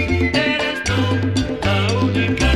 Eres tú la única.